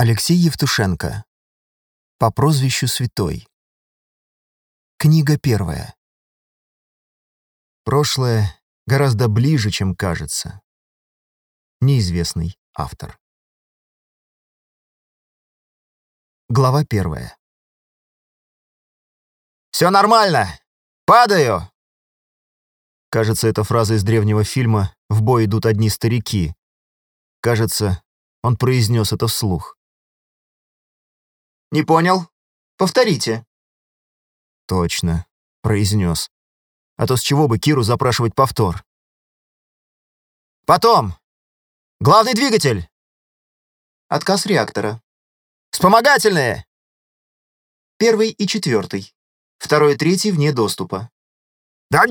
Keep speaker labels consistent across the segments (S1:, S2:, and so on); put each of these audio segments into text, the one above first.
S1: Алексей Евтушенко. По прозвищу Святой. Книга первая. Прошлое гораздо ближе, чем кажется. Неизвестный автор. Глава первая.
S2: «Все нормально! Падаю!»
S1: Кажется, это фраза из древнего фильма «В бой идут одни старики». Кажется, он произнес это вслух.
S2: «Не понял? Повторите».
S1: Точно, произнес. А то с чего бы Киру запрашивать повтор?
S2: «Потом! Главный двигатель!
S3: Отказ реактора.
S2: Вспомогательные!
S3: Первый и четвертый. Второй и третий вне доступа.
S2: Да.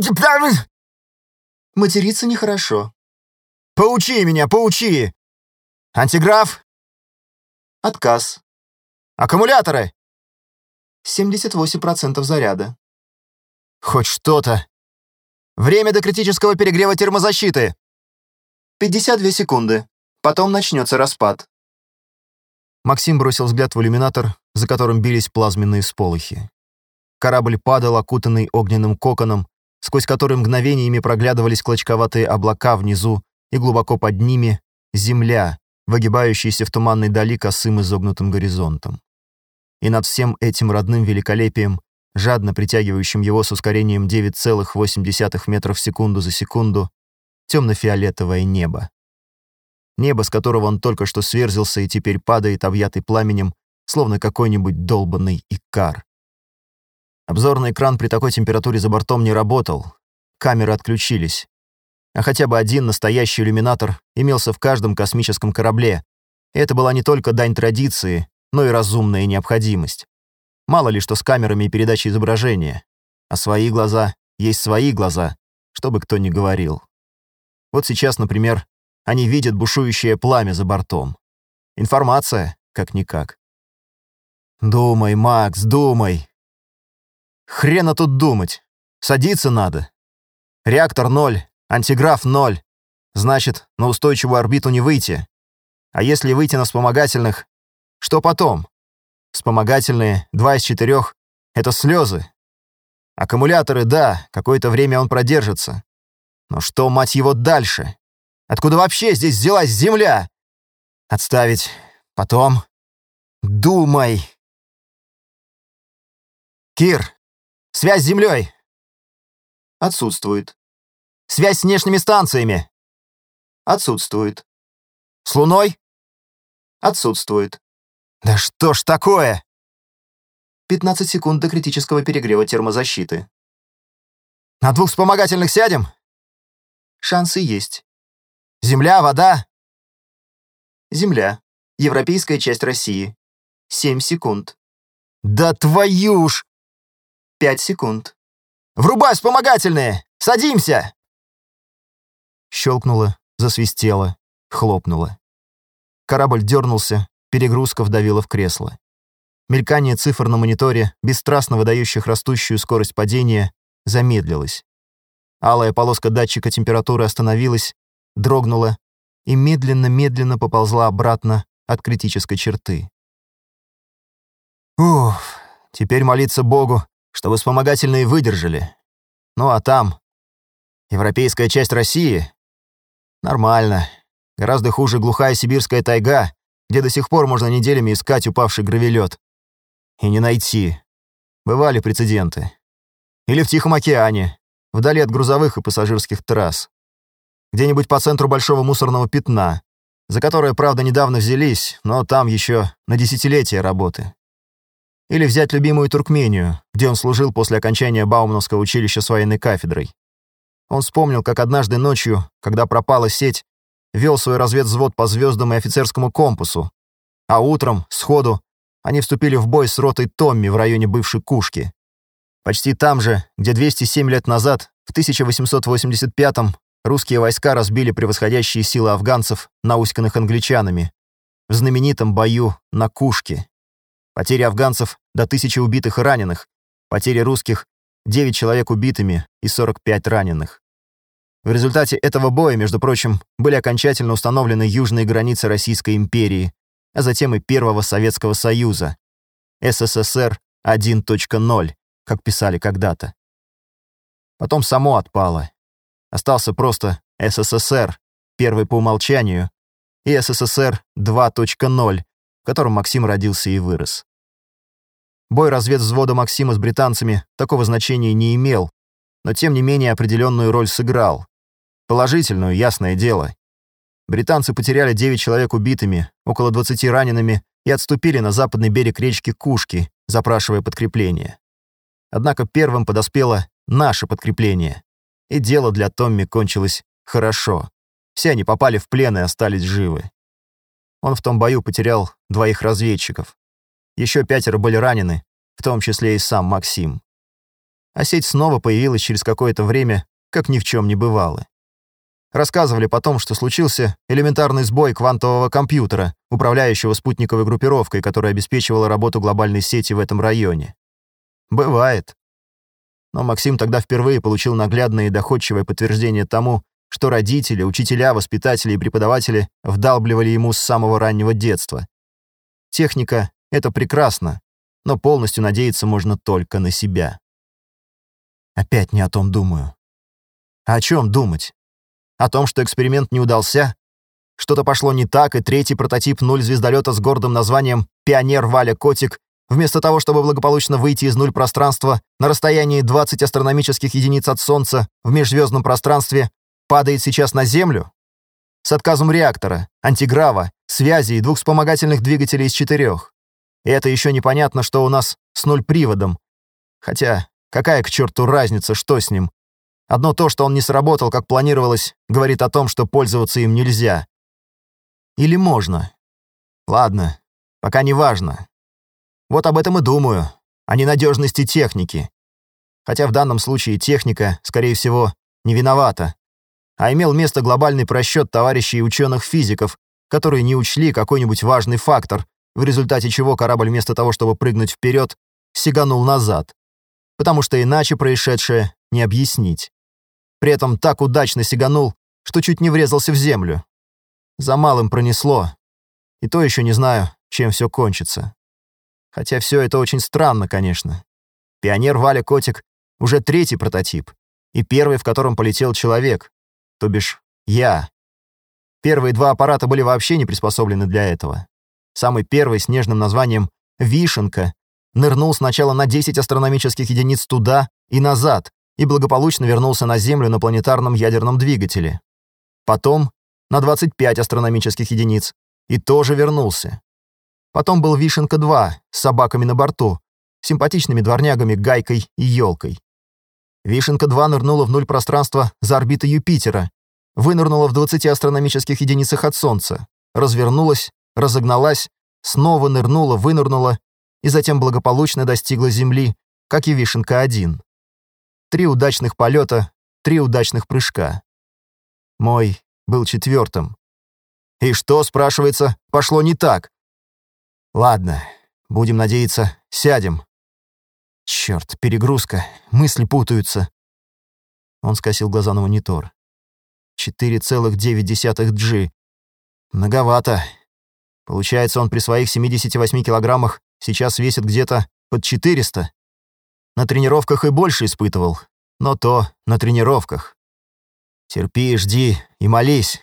S3: Материться нехорошо.
S2: Поучи меня, поучи! Антиграф,
S3: Отказ.
S2: Аккумуляторы!
S3: 78% заряда.
S2: Хоть что-то. Время до критического перегрева термозащиты.
S3: 52 секунды. Потом начнется распад.
S1: Максим бросил взгляд в иллюминатор, за которым бились плазменные сполохи. Корабль падал, окутанный огненным коконом, сквозь который мгновениями проглядывались клочковатые облака внизу и глубоко под ними — земля, выгибающаяся в туманной дали косым изогнутым горизонтом. И над всем этим родным великолепием, жадно притягивающим его с ускорением 9,8 метров в секунду за секунду, темно-фиолетовое небо. Небо, с которого он только что сверзился и теперь падает, объятый пламенем, словно какой-нибудь долбанный икар. Обзорный экран при такой температуре за бортом не работал, камеры отключились. А хотя бы один настоящий иллюминатор имелся в каждом космическом корабле. И это была не только дань традиции, но и разумная необходимость. Мало ли что с камерами и передачей изображения. А свои глаза есть свои глаза, что бы кто ни говорил. Вот сейчас, например, они видят бушующее пламя за бортом. Информация, как-никак. Думай, Макс, думай. Хрена тут думать. Садиться надо. Реактор ноль, антиграф ноль. Значит, на устойчивую орбиту не выйти. А если выйти на вспомогательных, что потом? Вспомогательные, два из четырех — это слезы. Аккумуляторы, да, какое-то время он продержится. Но что, мать его, дальше? Откуда вообще здесь взялась земля? Отставить. Потом. Думай. Кир, связь с землей.
S3: Отсутствует.
S2: Связь с внешними станциями.
S3: Отсутствует.
S2: С Луной.
S3: Отсутствует.
S2: Да что ж такое?
S3: 15 секунд до критического перегрева термозащиты.
S2: На двух вспомогательных сядем?
S3: Шансы есть.
S2: Земля, вода.
S3: Земля. Европейская часть России. 7 секунд.
S2: Да твою ж!
S3: 5 секунд.
S2: Врубай вспомогательные! Садимся!
S1: Щелкнуло, засвистело, хлопнуло. Корабль дернулся, перегрузка вдавила в кресло. Мелькание цифр на мониторе, бесстрастно выдающих растущую скорость падения, замедлилось. Алая полоска датчика температуры остановилась, дрогнула и медленно-медленно поползла обратно от критической черты. Ух, теперь молиться Богу, чтобы вспомогательные выдержали. Ну а там... Европейская часть России? Нормально. Гораздо хуже глухая сибирская тайга, где до сих пор можно неделями искать упавший гравелет. И не найти. Бывали прецеденты. Или в Тихом океане, вдали от грузовых и пассажирских трасс. Где-нибудь по центру большого мусорного пятна, за которое, правда, недавно взялись, но там еще на десятилетия работы. Или взять любимую Туркмению, где он служил после окончания Баумановского училища с военной кафедрой. Он вспомнил, как однажды ночью, когда пропала сеть, вел свой разведвзвод по звездам и офицерскому компасу, а утром, сходу, они вступили в бой с ротой Томми в районе бывшей Кушки. Почти там же, где 207 лет назад, в 1885-м, русские войска разбили превосходящие силы афганцев, науськанных англичанами, в знаменитом бою на Кушке. Потери афганцев до тысячи убитых и раненых, потери русских — 9 человек убитыми и 45 раненых. В результате этого боя, между прочим, были окончательно установлены южные границы Российской империи, а затем и первого Советского Союза, СССР 1.0, как писали когда-то. Потом само отпало. Остался просто СССР, первый по умолчанию, и СССР 2.0, в котором Максим родился и вырос. Бой разведвзвода Максима с британцами такого значения не имел, но тем не менее определенную роль сыграл. Положительную, ясное дело. Британцы потеряли 9 человек убитыми, около 20 ранеными и отступили на западный берег речки Кушки, запрашивая подкрепление. Однако первым подоспело наше подкрепление, и дело для Томми кончилось хорошо. Все они попали в плен и остались живы. Он в том бою потерял двоих разведчиков. Еще пятеро были ранены, в том числе и сам Максим. А сеть снова появилась через какое-то время, как ни в чем не бывало. Рассказывали потом, что случился элементарный сбой квантового компьютера, управляющего спутниковой группировкой, которая обеспечивала работу глобальной сети в этом районе. Бывает. Но Максим тогда впервые получил наглядное и доходчивое подтверждение тому, что родители, учителя, воспитатели и преподаватели вдалбливали ему с самого раннего детства. Техника — это прекрасно, но полностью надеяться можно только на себя. Опять не о том думаю. А о чем думать? О том, что эксперимент не удался? Что-то пошло не так, и третий прототип нуль звездолета с гордым названием «Пионер Валя Котик» вместо того, чтобы благополучно выйти из нуль пространства на расстоянии 20 астрономических единиц от Солнца в межзвездном пространстве, падает сейчас на Землю? С отказом реактора, антиграва, связи и двух вспомогательных двигателей из четырех. И это еще непонятно, что у нас с нуль приводом. Хотя, какая к черту разница, что с ним? Одно то, что он не сработал, как планировалось, говорит о том, что пользоваться им нельзя. Или можно? Ладно, пока не важно. Вот об этом и думаю, о ненадежности техники. Хотя в данном случае техника, скорее всего, не виновата, а имел место глобальный просчет товарищей ученых-физиков, которые не учли какой-нибудь важный фактор, в результате чего корабль вместо того, чтобы прыгнуть вперед, сиганул назад. Потому что иначе происшедшее не объяснить. При этом так удачно сиганул, что чуть не врезался в землю. За малым пронесло. И то еще не знаю, чем все кончится. Хотя все это очень странно, конечно. Пионер Валя Котик уже третий прототип, и первый, в котором полетел человек, то бишь я. Первые два аппарата были вообще не приспособлены для этого. Самый первый с нежным названием «Вишенка» нырнул сначала на 10 астрономических единиц туда и назад и благополучно вернулся на Землю на планетарном ядерном двигателе. Потом на 25 астрономических единиц и тоже вернулся. Потом был Вишенка-2 с собаками на борту, симпатичными дворнягами Гайкой и Ёлкой. Вишенка-2 нырнула в нуль пространства за орбитой Юпитера, вынырнула в 20 астрономических единицах от Солнца, развернулась, разогналась, снова нырнула, вынырнула и затем благополучно достигла Земли, как и Вишенка-1. Три удачных полета, три удачных прыжка. Мой был четвертым. И что, спрашивается, пошло не так? Ладно, будем надеяться, сядем. Черт, перегрузка, мысли путаются. Он скосил глаза на монитор. 4,9 G. Многовато. Получается, он при своих 78 килограммах сейчас весит где-то под 400. На тренировках и больше испытывал, но то на тренировках. Терпи, жди и молись.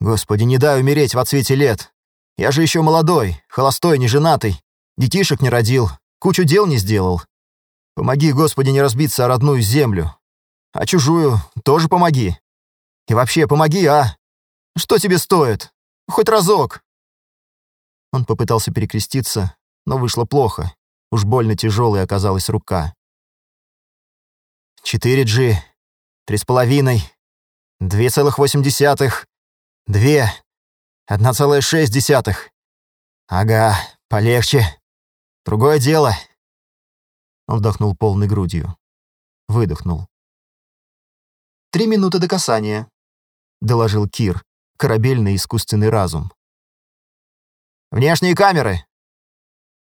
S1: Господи, не дай умереть в отсвете лет. Я же еще молодой, холостой, неженатый, детишек не родил, кучу дел не сделал. Помоги, Господи, не разбиться о родную землю. А чужую тоже помоги. И вообще, помоги, а? Что тебе стоит? Хоть разок. Он попытался перекреститься, но вышло плохо. Уж больно тяжелой оказалась рука. Четыре G, три с половиной, две целых восемь десятых, две, Одна целая шесть десятых. Ага, полегче. Другое дело. Он вдохнул полной грудью. Выдохнул.
S3: «Три минуты до касания», — доложил Кир, корабельный искусственный разум.
S1: «Внешние камеры!»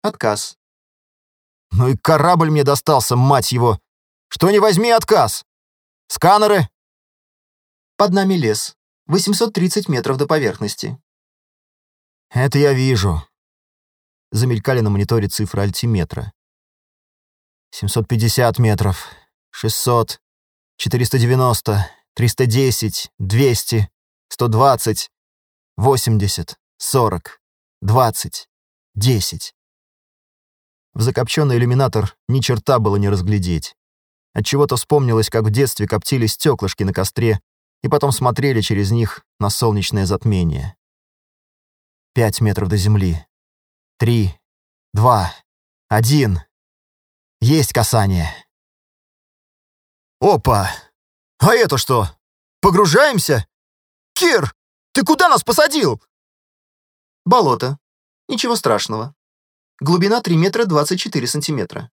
S3: «Отказ».
S1: «Ну и корабль мне достался, мать его! Что не возьми, отказ! Сканеры!»
S3: «Под нами лес. 830 метров до поверхности.
S1: Это я вижу. Замелькали на мониторе цифры альтиметра. 750 метров, 600, 490, 310, 200, 120, 80, 40, 20, 10. В закопченный иллюминатор ни черта было не разглядеть. Отчего-то вспомнилось, как в детстве коптили стеклышки на костре и потом смотрели через них на солнечное затмение. Пять метров до земли. Три, два, один. Есть касание.
S2: Опа! А это что? Погружаемся? Кир, ты куда нас посадил?
S3: Болото. Ничего страшного. Глубина 3 метра 24 сантиметра.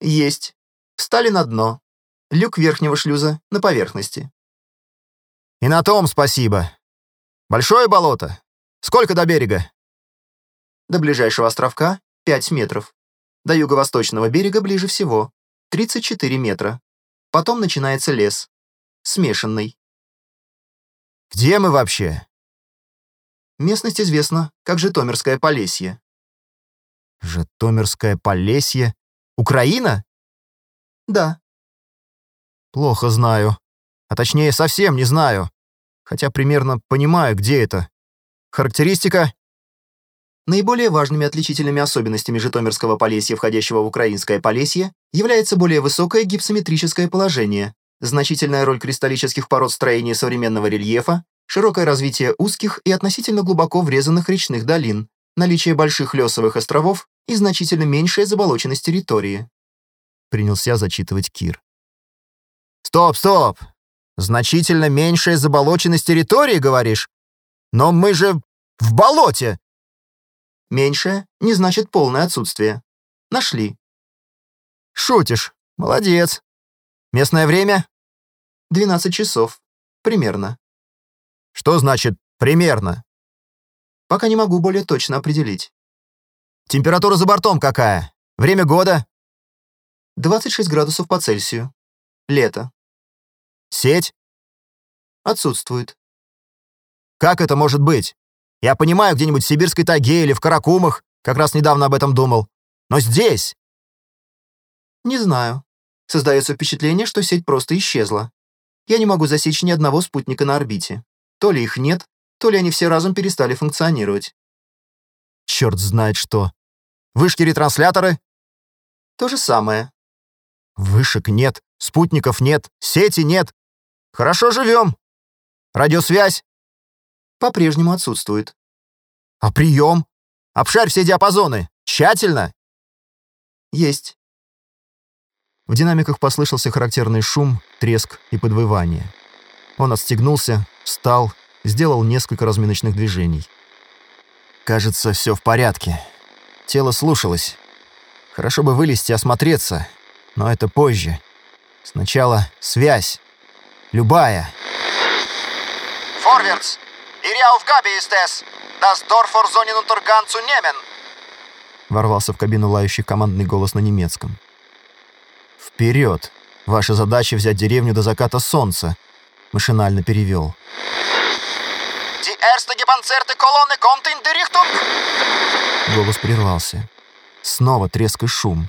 S3: Есть. Встали на дно. Люк верхнего шлюза на поверхности.
S1: И на том спасибо. Большое болото? Сколько до берега?
S3: До ближайшего островка 5 метров. До юго-восточного берега ближе всего 34 метра. Потом начинается лес. Смешанный.
S1: Где мы вообще?
S3: Местность известна как Житомирское Полесье.
S1: Житомирское Полесье? Украина?
S3: Да.
S1: Плохо знаю. А точнее, совсем не знаю. Хотя примерно понимаю, где это. Характеристика?
S3: Наиболее важными отличительными особенностями Житомирского Полесья, входящего в Украинское Полесье, является более высокое гипсометрическое положение, значительная роль кристаллических пород строения современного рельефа, широкое развитие узких и относительно глубоко врезанных речных долин, наличие больших лесовых островов и значительно меньшая заболоченность территории.
S1: Принялся зачитывать Кир. «Стоп, стоп! Значительно меньшая заболоченность территории, говоришь? Но мы же в болоте!»
S3: Меньшее не значит полное отсутствие. Нашли.
S1: Шутишь. Молодец. Местное время?
S3: 12 часов. Примерно.
S1: Что значит «примерно»?
S3: Пока не могу более точно определить.
S1: Температура за бортом какая? Время года?
S3: 26 градусов по Цельсию. Лето.
S1: Сеть?
S3: Отсутствует.
S1: Как это может быть? Я понимаю, где-нибудь в сибирской тайге или в Каракумах, как раз недавно об этом думал. Но здесь...
S3: Не знаю. Создается впечатление, что сеть просто исчезла. Я не могу засечь ни одного спутника на орбите. То ли их нет, то ли они все разом перестали функционировать.
S1: Черт знает что. Вышки-ретрансляторы?
S3: То же самое.
S1: Вышек нет, спутников нет, сети нет. Хорошо живем. Радиосвязь?
S3: По-прежнему отсутствует.
S1: А прием? Обшарь все диапазоны. Тщательно.
S3: Есть.
S1: В динамиках послышался характерный шум, треск и подвывание. Он отстегнулся, встал, сделал несколько разминочных движений. Кажется, все в порядке. Тело слушалось. Хорошо бы вылезти и осмотреться, но это позже. Сначала связь. Любая.
S2: Форвардс! Ириауфгаби истес! Das Dorfor Zonin Untergang zu nehmen!
S1: Ворвался в кабину лающий командный голос на немецком. «Вперед! Ваша задача взять деревню до заката солнца!» Машинально перевел.
S2: Die erste gepanzerte Kolonne kommt in die Richtung!
S1: Голос прервался. Снова треск и шум.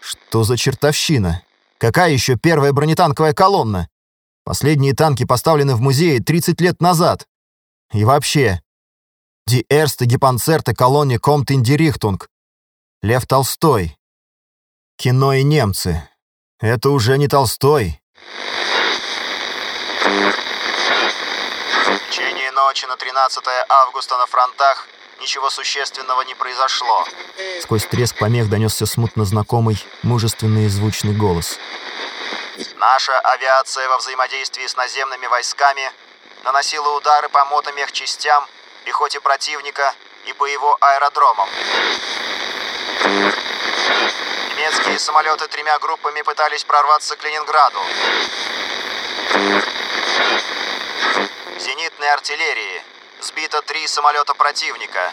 S1: Что за чертовщина? Какая еще первая бронетанковая колонна? Последние танки поставлены в музее 30 лет назад. И вообще, Die erste gepanzerte Kolonne kommt in die Richtung. Лев Толстой. Кино и немцы. Это уже не Толстой.
S2: Течение ночи на 13 августа на фронтах ничего существенного не произошло.
S1: Сквозь треск помех донесся смутно знакомый, мужественный и звучный голос.
S2: Наша авиация во взаимодействии с наземными войсками наносила удары по мотомехчастям, пехоте противника и по его аэродромам. Немецкие самолеты тремя группами пытались прорваться к Ленинграду. Зенитной артиллерии сбито три самолета противника.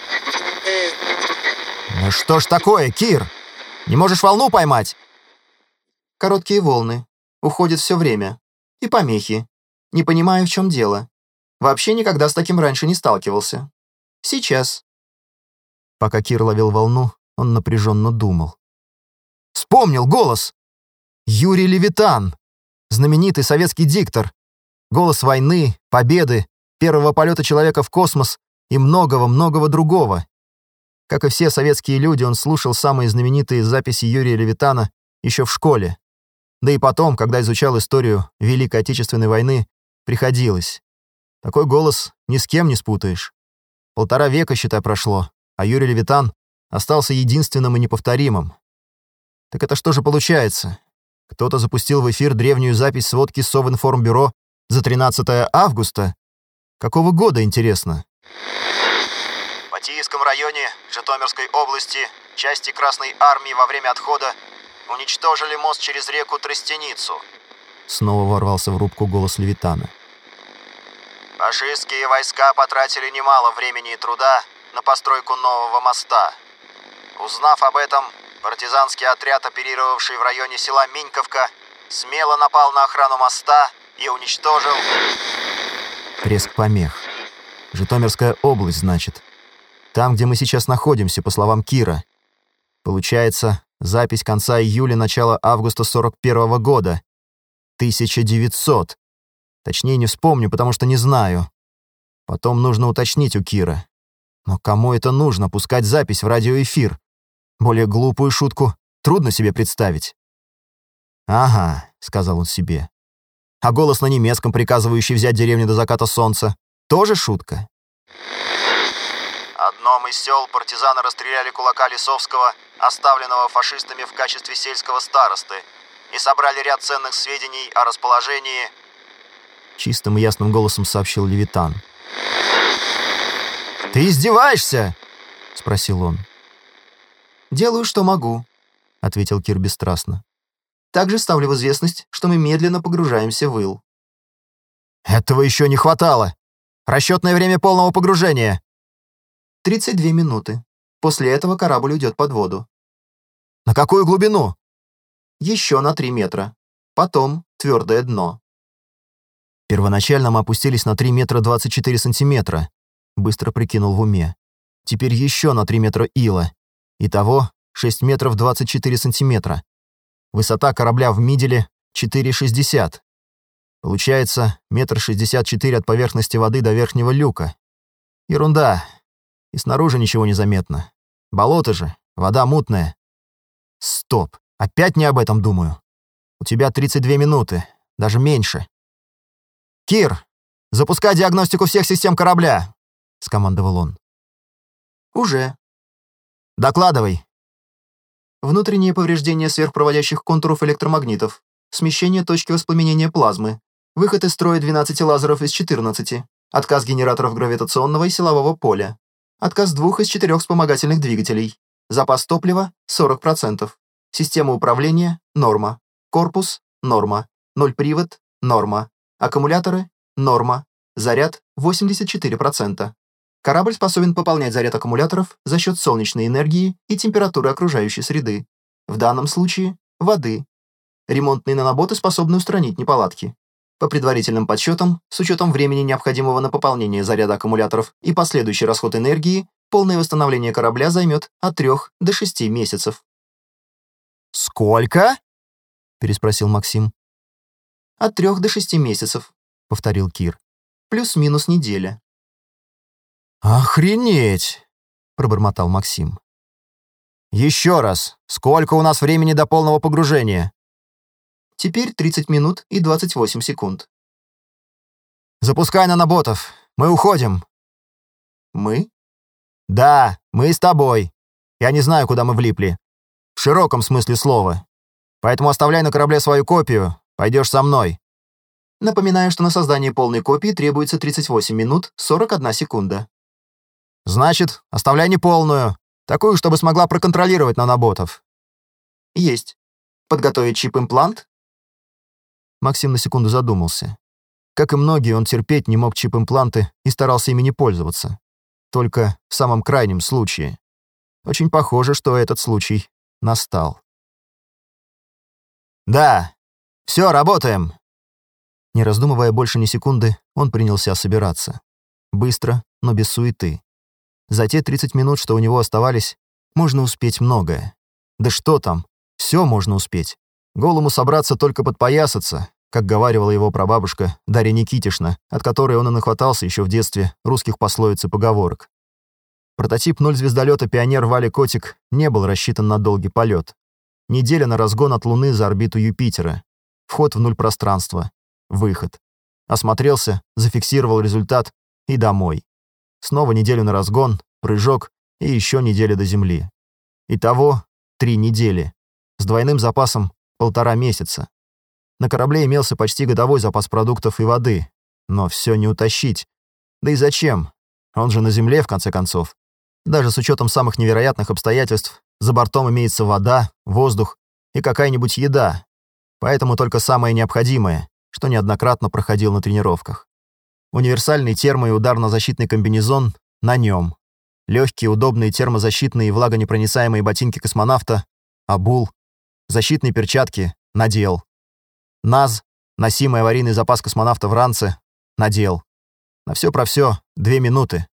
S1: Ну что ж такое, Кир? Не можешь волну поймать?
S3: Короткие волны. Уходит все время. И помехи. Не понимаю, в чем дело. Вообще никогда с таким раньше не сталкивался. Сейчас.
S1: Пока Кир ловил волну, он напряженно думал. Вспомнил голос! Юрий Левитан, знаменитый советский диктор. Голос войны, победы, первого полета человека в космос и многого-многого другого. Как и все советские люди, он слушал самые знаменитые записи Юрия Левитана еще в школе. Да и потом, когда изучал историю Великой Отечественной войны, приходилось. Такой голос ни с кем не спутаешь. Полтора века, считай, прошло, а Юрий Левитан остался единственным и неповторимым. Так это что же получается? Кто-то запустил в эфир древнюю запись сводки Совинформбюро за 13 августа? Какого года, интересно?
S2: В Батийском районе Житомирской области части Красной Армии во время отхода уничтожили мост через реку Тростеницу.
S1: Снова ворвался в рубку голос Левитана.
S2: Фашистские войска потратили немало времени и труда на постройку нового моста. Узнав об этом, партизанский отряд, оперировавший в районе села Миньковка, смело напал на охрану моста и уничтожил...
S1: Треск помех. Житомирская область, значит. Там, где мы сейчас находимся, по словам Кира. Получается, запись конца июля, начала августа 41 -го года. 1900. Точнее, не вспомню, потому что не знаю. Потом нужно уточнить у Кира. Но кому это нужно, пускать запись в радиоэфир? Более глупую шутку трудно себе представить. «Ага», — сказал он себе. «А голос на немецком, приказывающий взять деревню до заката солнца, тоже шутка?»
S2: одном из сел партизаны расстреляли кулака Лисовского, оставленного фашистами в качестве сельского старосты, и собрали ряд ценных сведений о расположении...
S1: Чистым и ясным голосом сообщил Левитан. «Ты издеваешься?» — спросил он.
S3: «Делаю, что могу», — ответил Кир бесстрастно. «Также ставлю в известность, что мы медленно погружаемся в ил».
S1: «Этого еще не хватало! Расчетное время полного погружения!»
S3: 32 минуты. После этого корабль уйдет под воду.
S1: На какую глубину?
S3: Еще на 3 метра. Потом твердое дно.
S1: Первоначально мы опустились на 3 метра 24 сантиметра. Быстро прикинул в уме. Теперь еще на 3 метра ила. Итого 6 метров 24 сантиметра. Высота корабля в миделе 4,60. Получается, метр шестьдесят четыре от поверхности воды до верхнего люка. Ерунда, и снаружи ничего не заметно. Болото же, вода мутная. Стоп, опять не об этом думаю. У тебя 32 минуты, даже меньше. «Кир, запускай диагностику всех систем корабля!» — скомандовал он.
S3: «Уже».
S1: «Докладывай».
S3: Внутреннее повреждение сверхпроводящих контуров электромагнитов, смещение точки воспламенения плазмы, выход из строя 12 лазеров из 14, отказ генераторов гравитационного и силового поля, Отказ двух из четырех вспомогательных двигателей. Запас топлива – 40%. Система управления – норма. Корпус – норма. Ноль привод – норма. Аккумуляторы – норма. Заряд – 84%. Корабль способен пополнять заряд аккумуляторов за счет солнечной энергии и температуры окружающей среды. В данном случае – воды. Ремонтные наноботы способны устранить неполадки. По предварительным подсчетам, с учетом времени, необходимого на пополнение заряда аккумуляторов и последующий расход энергии, полное восстановление корабля займет от 3 до 6 месяцев.
S1: «Сколько?» — переспросил Максим.
S3: «От 3 до 6 месяцев», — повторил Кир. «Плюс-минус неделя».
S1: «Охренеть!» — пробормотал Максим. «Еще раз, сколько у нас времени до полного погружения?»
S3: Теперь 30 минут и 28 секунд.
S1: «Запускай наноботов. Мы уходим».
S3: «Мы?»
S1: «Да, мы с тобой. Я не знаю, куда мы влипли. В широком смысле слова. Поэтому оставляй на корабле свою копию. Пойдешь со мной».
S3: Напоминаю, что на создание полной копии требуется 38 минут 41 секунда.
S1: «Значит, оставляй неполную. Такую, чтобы смогла проконтролировать наноботов».
S3: «Есть. Подготовить чип-имплант
S1: Максим на секунду задумался. Как и многие, он терпеть не мог чип-импланты и старался ими не пользоваться. Только в самом крайнем случае. Очень похоже, что этот случай настал. «Да, все, работаем!» Не раздумывая больше ни секунды, он принялся собираться. Быстро, но без суеты. За те 30 минут, что у него оставались, можно успеть многое. Да что там, все можно успеть. Голому собраться только подпоясаться, как говаривала его прабабушка Дарья Никитишна, от которой он и нахватался еще в детстве русских пословиц и поговорок. Прототип ноль звездолета «Пионер» Вали Котик не был рассчитан на долгий полет. Неделя на разгон от Луны за орбиту Юпитера. Вход в нуль пространства. Выход. Осмотрелся, зафиксировал результат и домой. Снова неделю на разгон, прыжок и еще неделя до Земли. Итого три недели. С двойным запасом полтора месяца. На корабле имелся почти годовой запас продуктов и воды. Но все не утащить. Да и зачем? Он же на Земле, в конце концов. Даже с учетом самых невероятных обстоятельств, за бортом имеется вода, воздух и какая-нибудь еда. Поэтому только самое необходимое, что неоднократно проходил на тренировках. Универсальный термо- и ударно-защитный комбинезон на нем. Легкие, удобные термозащитные и влагонепроницаемые ботинки космонавта, обул, защитные перчатки надел. НАЗ, носимый аварийный запас космонавта в ранце, надел. На все про все две минуты.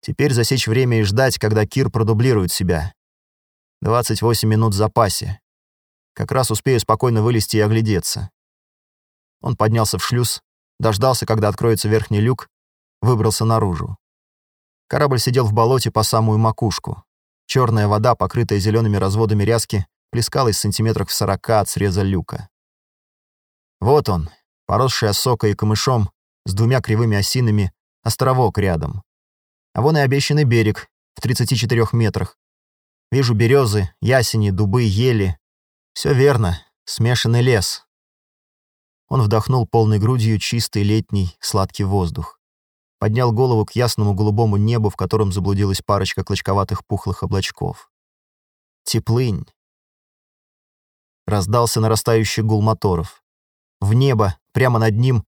S1: Теперь засечь время и ждать, когда Кир продублирует себя. 28 минут в запасе. Как раз успею спокойно вылезти и оглядеться. Он поднялся в шлюз, дождался, когда откроется верхний люк, выбрался наружу. Корабль сидел в болоте по самую макушку. Черная вода, покрытая зелеными разводами ряски, плескалась сантиметрах в сорока от среза люка. Вот он, поросший осокой и камышом, с двумя кривыми осинами, островок рядом. А вон и обещанный берег в 34 метрах. Вижу березы, ясени, дубы, ели. Все верно, смешанный лес. Он вдохнул полной грудью чистый летний сладкий воздух. Поднял голову к ясному голубому небу, в котором заблудилась парочка клочковатых пухлых облачков. Теплынь. Раздался нарастающий гул моторов. В небо, прямо над ним,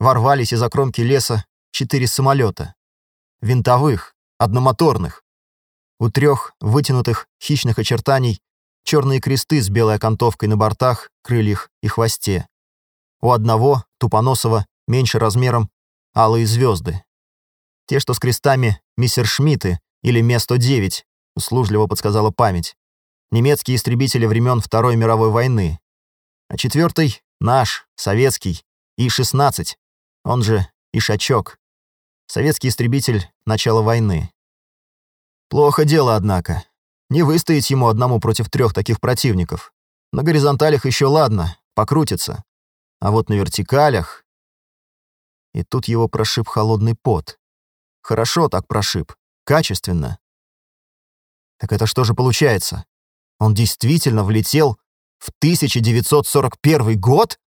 S1: ворвались из-за кромки леса четыре самолета винтовых, одномоторных. У трех вытянутых хищных очертаний черные кресты с белой окантовкой на бортах, крыльях и хвосте. У одного, тупоносого, меньше размером, алые звезды. Те, что с крестами Миссершмитты или Ме-109, услужливо подсказала память. Немецкие истребители времен Второй мировой войны. А четвертый — наш, советский, И-16, он же Ишачок. Советский истребитель начала войны. Плохо дело, однако. Не выстоять ему одному против трех таких противников. На горизонталях еще ладно, покрутится. А вот на вертикалях... И тут его прошиб холодный пот. Хорошо так прошиб. Качественно. Так это что же получается? Он действительно влетел в 1941 год?